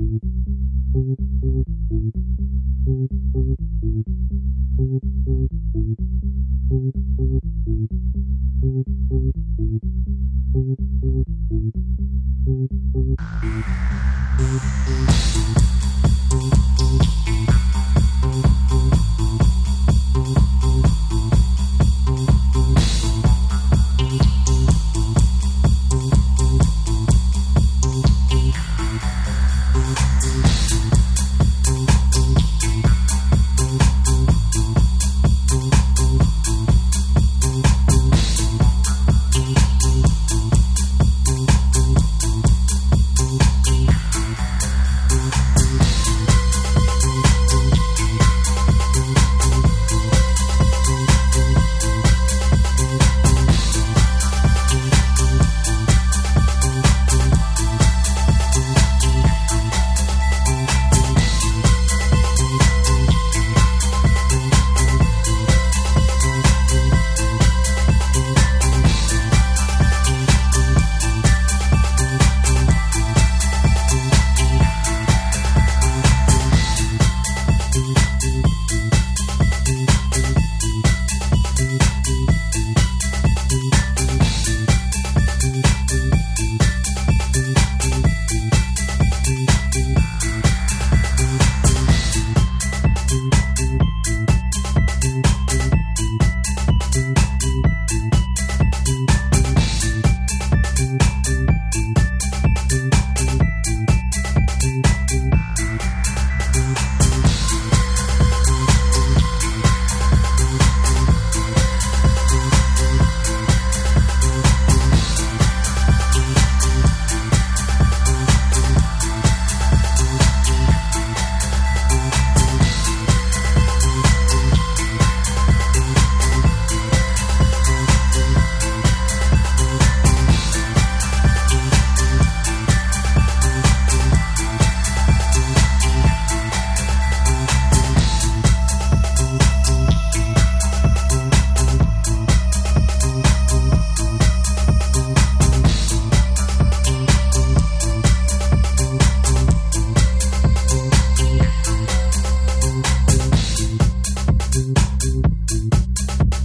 Thank you. you.